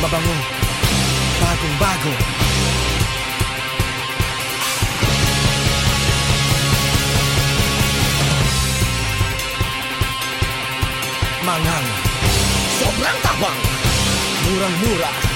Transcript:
mabango, bagong bago. Manghang, sobrang tabang, murang-mura.